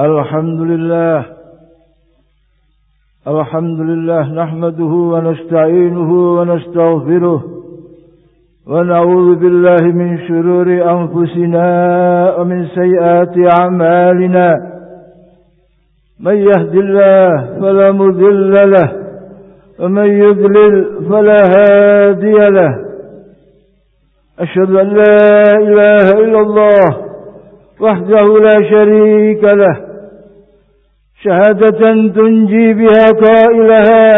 الحمد لله. الحمد لله نحمده ونستعينه ونستغفره ونعوذ بالله من شرور أنفسنا ومن سيئات أعمالنا. من يهد الله فلا مذل له ومن يذلل فلا هادي له. أشهد أن لا إله إلا الله وحده لا شريك له. شهادة تنجي بها قائلها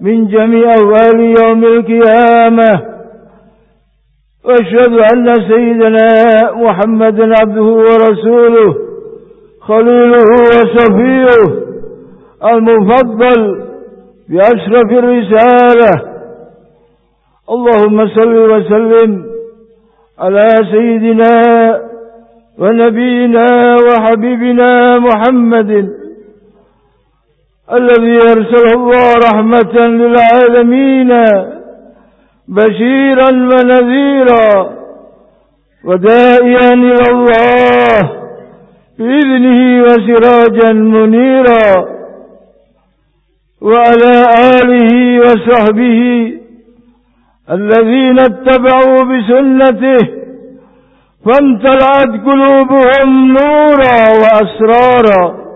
من جميع أول يوم القيامة. وأشهد أن سيدنا محمد عبده ورسوله خليله وصفيه المفضل بأشرف الرسالة. اللهم صل وسلم على سيدنا ونبينا وحبيبنا محمد. الذي أرسله الله رحمة للعالمين بشيرا ونذيرا ودائيا إلى الله بإذنه وسراجا منيرا وعلى آله وصحبه الذين اتبعوا بسنته فامتلأت قلوبهم نورا وأسرارا.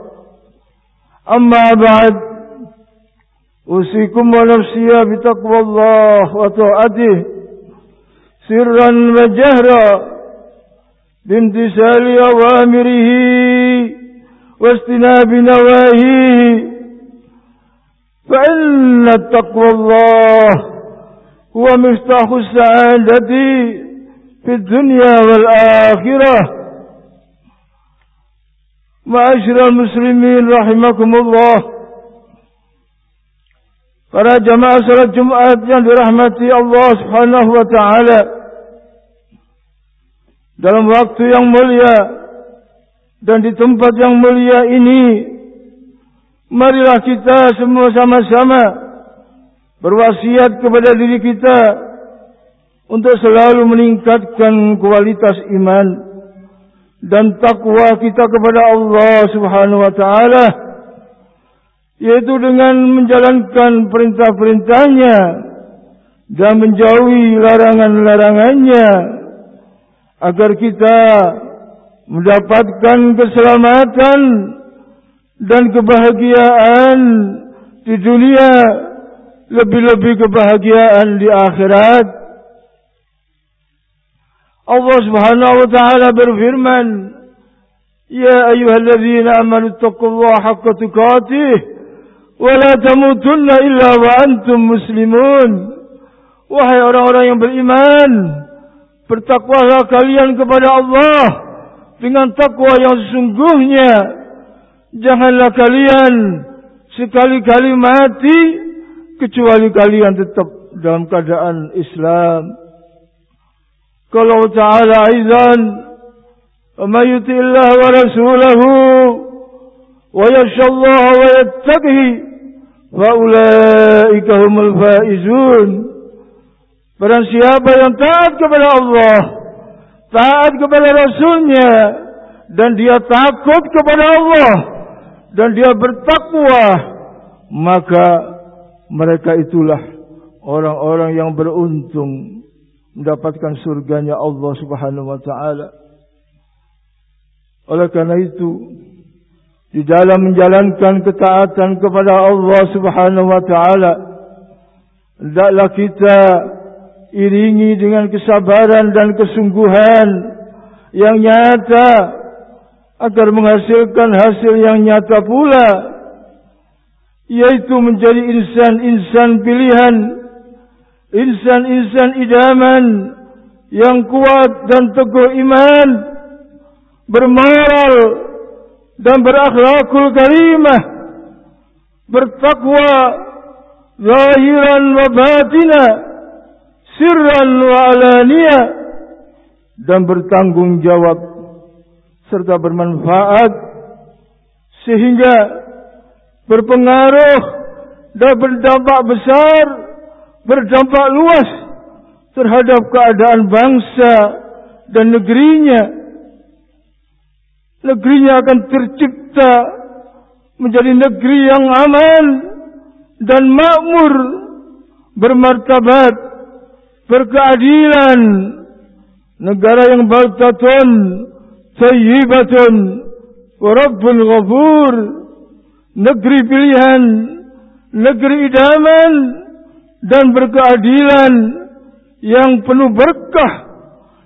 أما بعد أوصيكم ونفسي بتقوى الله وطاعته. سرا وجهرا بامتثال أوامره واستناب نواهيه. فإن التقوى الله هو مفتاح السعادة في الدنيا والآخرة. معاشر المسلمين رحمكم الله فلا جماعة صلى الجمعة برحمة الله سبحانه وتعالى dalam waktu yang mulia dan di tempat yang mulia ini marilah kita semua sama-sama berwasiat kepada diri kita untuk selalu meningkatkan kualitas iman dan takwa kita kepada Allah Subhanahu wa taala yaitu dengan menjalankan perintah-perintahnya dan menjauhi larangan-larangannya agar kita mendapatkan keselamatan dan kebahagiaan di dunia lebih-lebih kebahagiaan di akhirat Allah Subhanahu wa taala berfirman Ya ayyuhalladzina amanu taqullaha haqqa tuqatih wala tamutunna illa wa antum muslimun. Wahai orang-orang yang beriman bertakwalah kalian kepada Allah dengan takwa yang sesungguhnya. Janganlah kalian sekali-kali mati kecuali kalian tetap dalam keadaan Islam قوله تعالى أيضا ومن يطع الله ورسوله ويخشى الله ويتقه فأولئك هم الفائزون Barang siapa yang taat kepada Allah Taat kepada Rasulnya Dan dia takut kepada Allah Dan dia bertakwa Maka mereka itulah Orang-orang yang beruntung mendapatkan surganya Allah subhanahu wa ta'ala. Oleh karena itu, di dalam menjalankan ketaatan kepada Allah Subhanahu wa taala hendaklah kita iringi dengan kesabaran dan kesungguhan yang nyata agar menghasilkan hasil yang nyata pula yaitu menjadi insan-insan pilihan insan-insan idaman yang kuat dan teguh iman bermoral dan berakhlakul karimah bertakwa zahiran wa batina sirran wa alaniya dan bertanggung jawab serta bermanfaat sehingga berpengaruh dan berdampak besar berdampak luas terhadap keadaan bangsa dan negerinya. Negerinya akan tercipta menjadi negeri yang aman dan makmur bermartabat berkeadilan. Negara yang baltatun sayyibatun wa rabbun ghafur. Negeri pilihan negeri idaman dan berkeadilan yang penuh berkah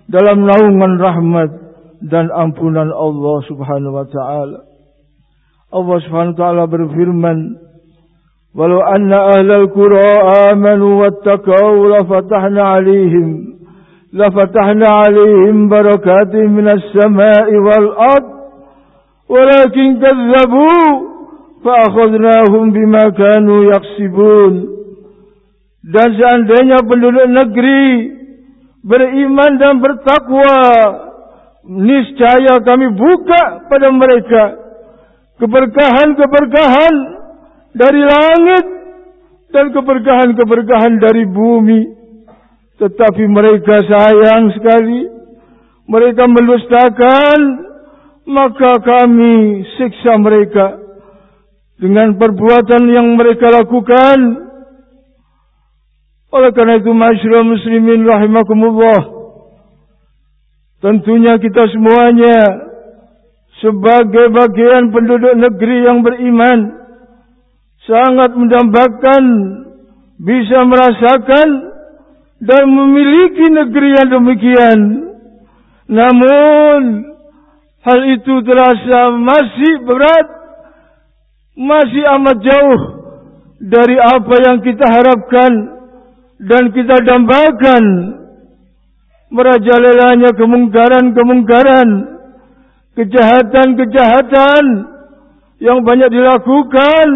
dalam naungan rahmat dan ampunan Allah Subhanahu wa taala. Allah Subhanahu wa taala berfirman, "Walau anna ahlal qura amanu wattaqau la fatahna 'alaihim la fatahna 'alaihim barakatin minas sama'i wal ard walakin kadzabu fa akhadnahum bima kanu yaksibun." Dan seandainya penduduk negeri beriman dan bertakwa, niscaya kami buka pada mereka keberkahan-keberkahan dari langit dan keberkahan-keberkahan dari bumi. Tetapi mereka sayang sekali, mereka melustakan, maka kami siksa mereka dengan perbuatan yang mereka lakukan. Oleh karena itu masyarakat muslimin rahimakumullah. Tentunya kita semuanya sebagai bagian penduduk negeri yang beriman sangat mendambakan bisa merasakan dan memiliki negeri yang demikian. Namun hal itu terasa masih berat, masih amat jauh dari apa yang kita harapkan dan kita dambakan merajalelanya kemungkaran-kemungkaran kejahatan-kejahatan yang banyak dilakukan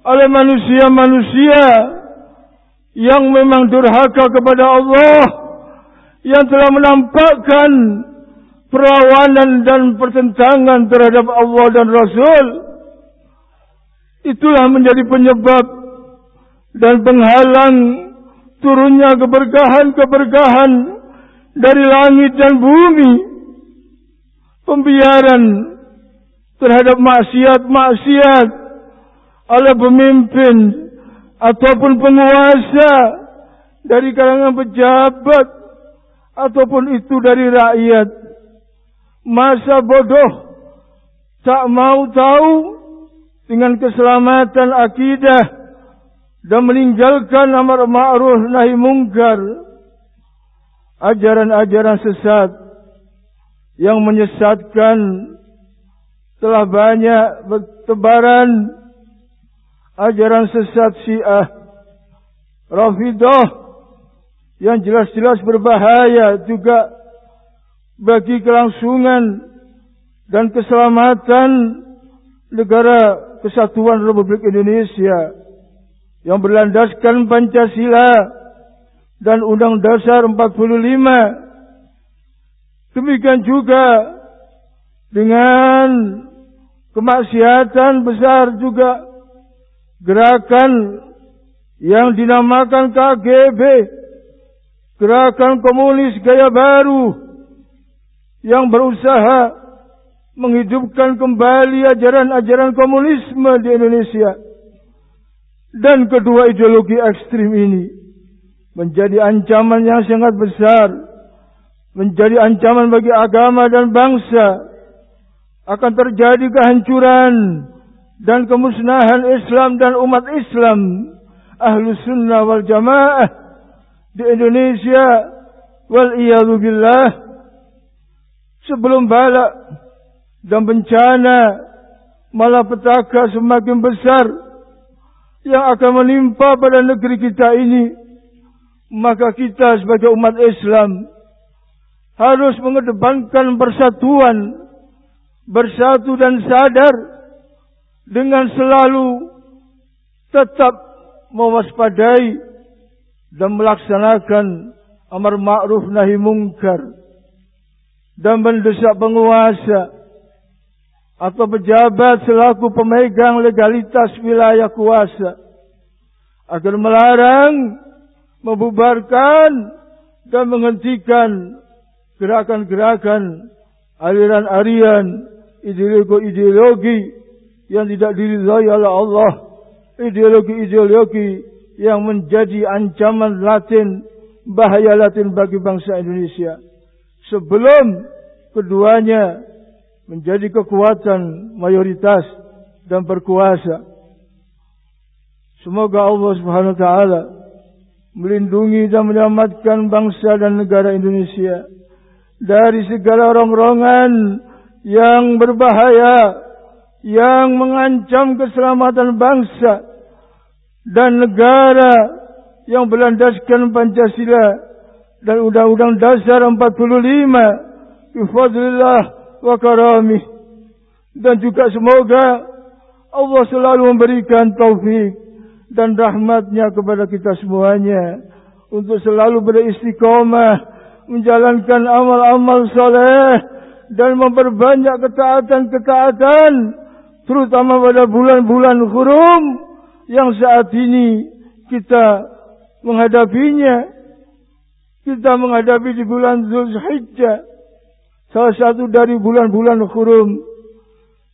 oleh manusia-manusia yang memang durhaka kepada Allah yang telah menampakkan perlawanan dan pertentangan terhadap Allah dan Rasul. Itulah menjadi penyebab dan penghalang turunnya keberkahan-keberkahan dari langit dan bumi. Pembiaran terhadap maksiat-maksiat oleh pemimpin ataupun penguasa dari kalangan pejabat ataupun itu dari rakyat. Masa bodoh tak mau tahu dengan keselamatan akidah dan meninggalkan amar ma'ruf nahi mungkar ajaran-ajaran sesat yang menyesatkan telah banyak bertebaran ajaran sesat Syiah Rafidah yang jelas-jelas berbahaya juga bagi kelangsungan dan keselamatan negara kesatuan Republik Indonesia yang berlandaskan Pancasila dan Undang Dasar 45. Demikian juga dengan kemaksiatan besar juga gerakan yang dinamakan KGB, gerakan komunis gaya baru yang berusaha menghidupkan kembali ajaran-ajaran komunisme di Indonesia. Dan kedua ideologi ekstrim ini menjadi ancaman yang sangat besar, menjadi ancaman bagi agama dan bangsa. Akan terjadi kehancuran dan kemusnahan Islam dan umat Islam. Ahlu sunnah wal jamaah di Indonesia. Wal billah. Sebelum balak dan bencana malapetaka semakin besar yang akan menimpa pada negeri kita ini maka kita sebagai umat Islam harus mengedepankan persatuan bersatu dan sadar dengan selalu tetap mewaspadai dan melaksanakan amar ma'ruf nahi mungkar dan mendesak penguasa atau pejabat selaku pemegang legalitas wilayah kuasa agar melarang, membubarkan dan menghentikan gerakan-gerakan aliran-aliran ideologi-ideologi yang tidak diridhai oleh Allah, ideologi-ideologi yang menjadi ancaman latin, bahaya latin bagi bangsa Indonesia. Sebelum keduanya menjadi kekuatan mayoritas dan berkuasa. Semoga Allah Subhanahu wa taala melindungi dan menyelamatkan bangsa dan negara Indonesia dari segala rongrongan yang berbahaya yang mengancam keselamatan bangsa dan negara yang berlandaskan Pancasila dan Undang-Undang Dasar 45 bifadlillah wa karamih dan juga semoga Allah selalu memberikan taufik dan rahmatnya kepada kita semuanya untuk selalu beristiqomah menjalankan amal-amal soleh dan memperbanyak ketaatan-ketaatan terutama pada bulan-bulan hurum yang saat ini kita menghadapinya. Kita menghadapi di bulan Zulhijjah. Salah satu dari bulan-bulan hurum.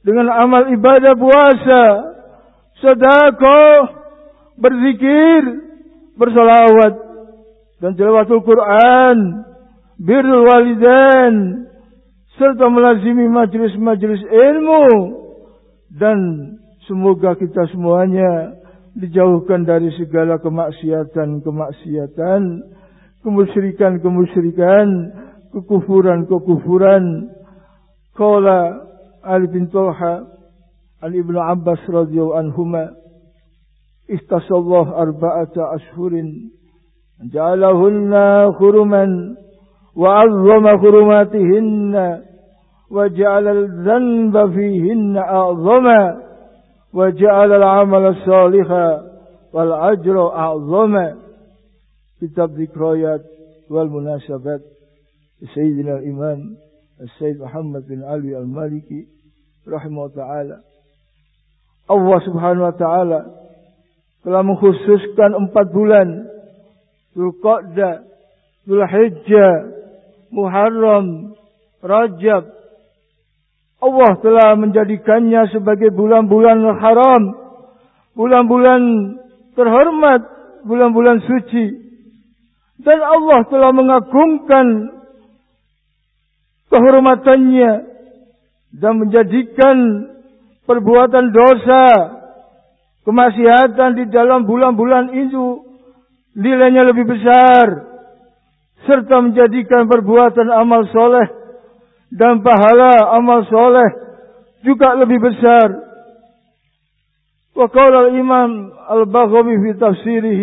Dengan amal ibadah puasa. Sedekah. Berzikir. Bersalawat. Dan jelawatul Quran. Birrul walidan. Serta melazimi majlis-majlis ilmu. Dan semoga kita semuanya dijauhkan dari segala kemaksiatan-kemaksiatan, kemusyrikan-kemusyrikan, kekufuran-kekufuran. Qala Ali bin Talha an Ibnu Abbas radhiyallahu anhuma istasallahu arba'ata ashhurin ja'alahunna 'azzama khurumatihinna wa ja'ala al-dhanba fihinna a'zama وجعل العمل الصالح والأجر أعظم كتاب ذكريات والمناسبات Sayyidina Imam Sayyid Muhammad bin Ali Al-Maliki rahimahullah taala. Allah Subhanahu wa taala telah mengkhususkan empat bulan. Zulqa'dah Zulhijjah Muharram Rajab. Allah telah menjadikannya sebagai bulan-bulan haram bulan-bulan terhormat bulan-bulan suci. Dan Allah telah mengagungkan kehormatannya dan menjadikan perbuatan dosa, kemaksiatan di dalam bulan-bulan itu nilainya lebih besar serta menjadikan perbuatan amal soleh dan pahala amal soleh juga lebih besar. Wa qala al-Imam Al-Baghawi fi tafsirih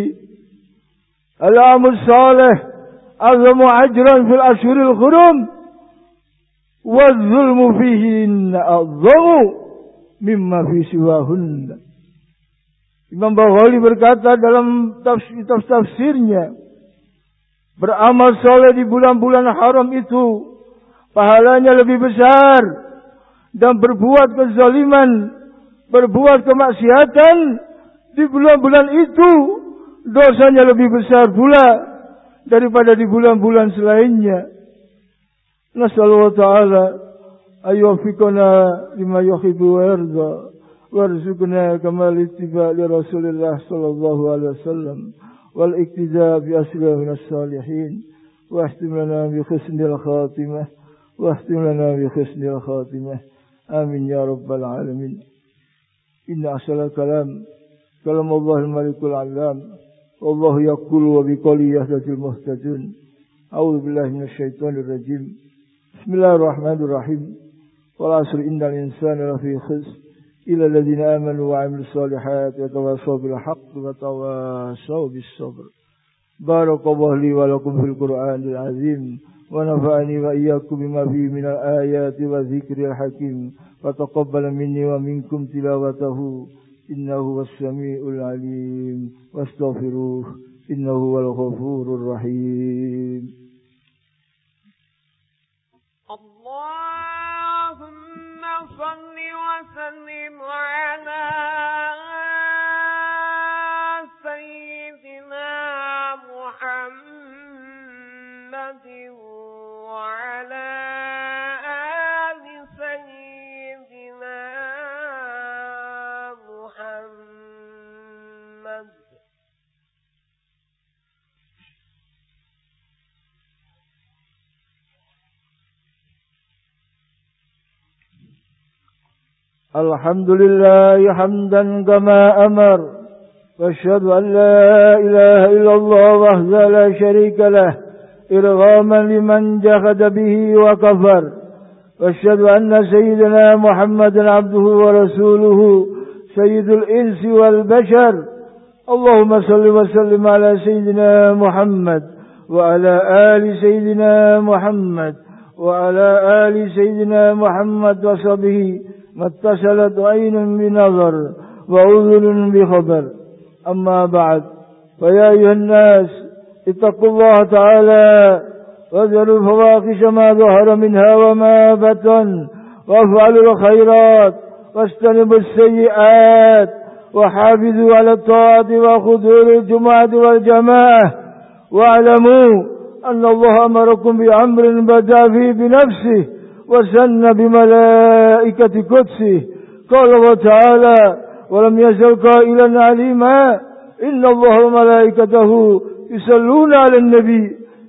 Al-amal soleh azamu ajran fil ashhuril hurum zulmu fihin azamu mimma fi siwahun. Imam Baghawi berkata dalam tafsir tafsirnya beramal soleh di bulan-bulan haram itu pahalanya lebih besar dan berbuat kezaliman, berbuat kemaksiatan di bulan-bulan itu dosanya lebih besar pula daripada di bulan-bulan selainnya. نسأل الله تعالى أن يوفقنا لما يحب ويرضى وارزقنا كمال الاتباع لرسول الله صلى الله عليه وسلم والاقتداء من الصالحين واحتم لنا بحسن الخاتمة واحتم لنا بحسن الخاتمة. آمين يا رب العالمين. إن أحسن الكلام كلام الله الملك العلام والله يقول وبقوله يهتدي المهتدون. أعوذ بالله من الشيطان الرجيم. بسم الله الرحمن الرحيم. والعصر إن الإنسان لفي خسر. إلى الذين آمنوا وعملوا الصالحات وتواصوا بالحق وتواصوا بالصبر. بارك الله لي ولكم في القرآن العظيم ونفعني وإياكم بما فيه من الآيات والذكر الحكيم. وتقبل مني ومنكم تلاوته. إنه هو السميع العليم. واستغفروه. إنه هو الغفور الرحيم. وصل وسلم على سيدنا محمد وعلى الحمد لله حمدا كما أمر وأشهد أن لا إله إلا الله وحده لا شريك له إرغاما لمن جحد به وكفر وأشهد أن سيدنا محمد عبده ورسوله سيد الإنس والبشر. اللهم صل وسلم على سيدنا محمد وعلى آل سيدنا محمد وعلى آل سيدنا محمد وصحبه ما اتصلت عين بنظر وأذن بخبر. أما بعد فيا أيها الناس اتقوا الله تعالى واذروا الفواحش ما ظهر منها وما بطن وافعلوا الخيرات واجتنبوا السيئات وحافظوا على الطاعة وخذوا الجمعة والجماعة. واعلموا أن الله أمركم بأمر بدأ فيه بنفسه وسن بملائكة قدسه. قال الله تعالى ولم يزل قائلا عليما إن الله وملائكته يصلون على النبي.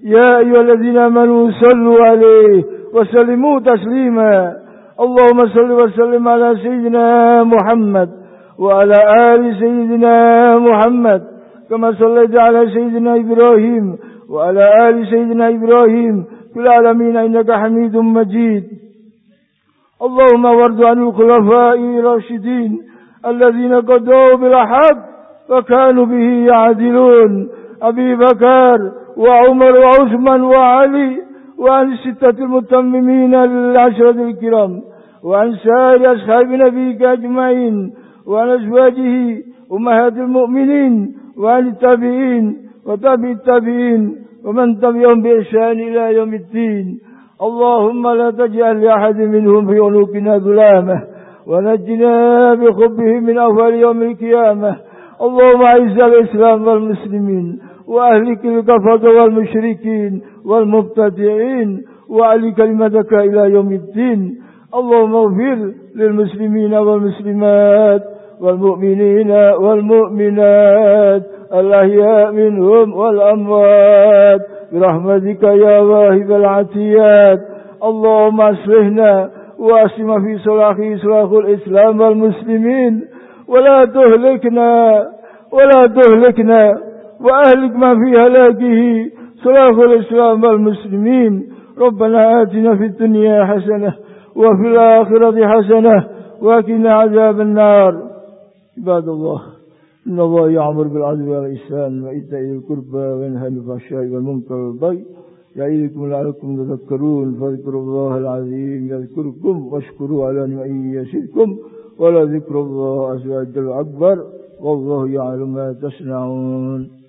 يا أيها الذين آمنوا صلوا عليه وسلموا تسليما. اللهم صل وسلم على سيدنا محمد وعلى آل سيدنا محمد كما صليت على سيدنا إبراهيم وعلى آل سيدنا إبراهيم. العالمين إنك حميد مجيد. اللهم ورد عن الخلفاء الراشدين الذين قدوا بالحق وكانوا به يعدلون. أبي بكر وعمر وعثمان وعلي وعن الستة المتممين للعشرة الكرام وعن سائر أصحاب نبيك أجمعين وعن أزواجه أمهات المؤمنين وعن التابعين وتابع التابعين ومن تبعهم بإحسان إلى يوم الدين. اللهم لا تجعل لأحد منهم في عنقنا ظلامة ونجنا بخبه من أول يوم القيامة. اللهم أعز الإسلام والمسلمين وأهلك الكفرة والمشركين والمبتدعين وعلي كلمتك إلى يوم الدين. اللهم اغفر للمسلمين والمسلمات. والمؤمنين والمؤمنات الأحياء منهم والأموات. برحمتك يا واهب العتيات اللهم أصلحنا وأسلم في صلاحه صلاح الإسلام والمسلمين. ولا تهلكنا ولا تهلكنا وأهلك ما في هلاكه صلاح الإسلام والمسلمين. ربنا آتنا في الدنيا حسنة وفي الآخرة حسنة وكنا عذاب النار. عباد الله إن الله يعمر بالعدل والإحسان وإيتاء القربى وينهى عن الفحشاء والمنكر والبغي يعظكم لعلكم تذكرون فاذكروا الله العظيم يذكركم واشكروا على نعمه يزدكم ولذكر الله عز وجل أكبر والله يعلم ما تصنعون.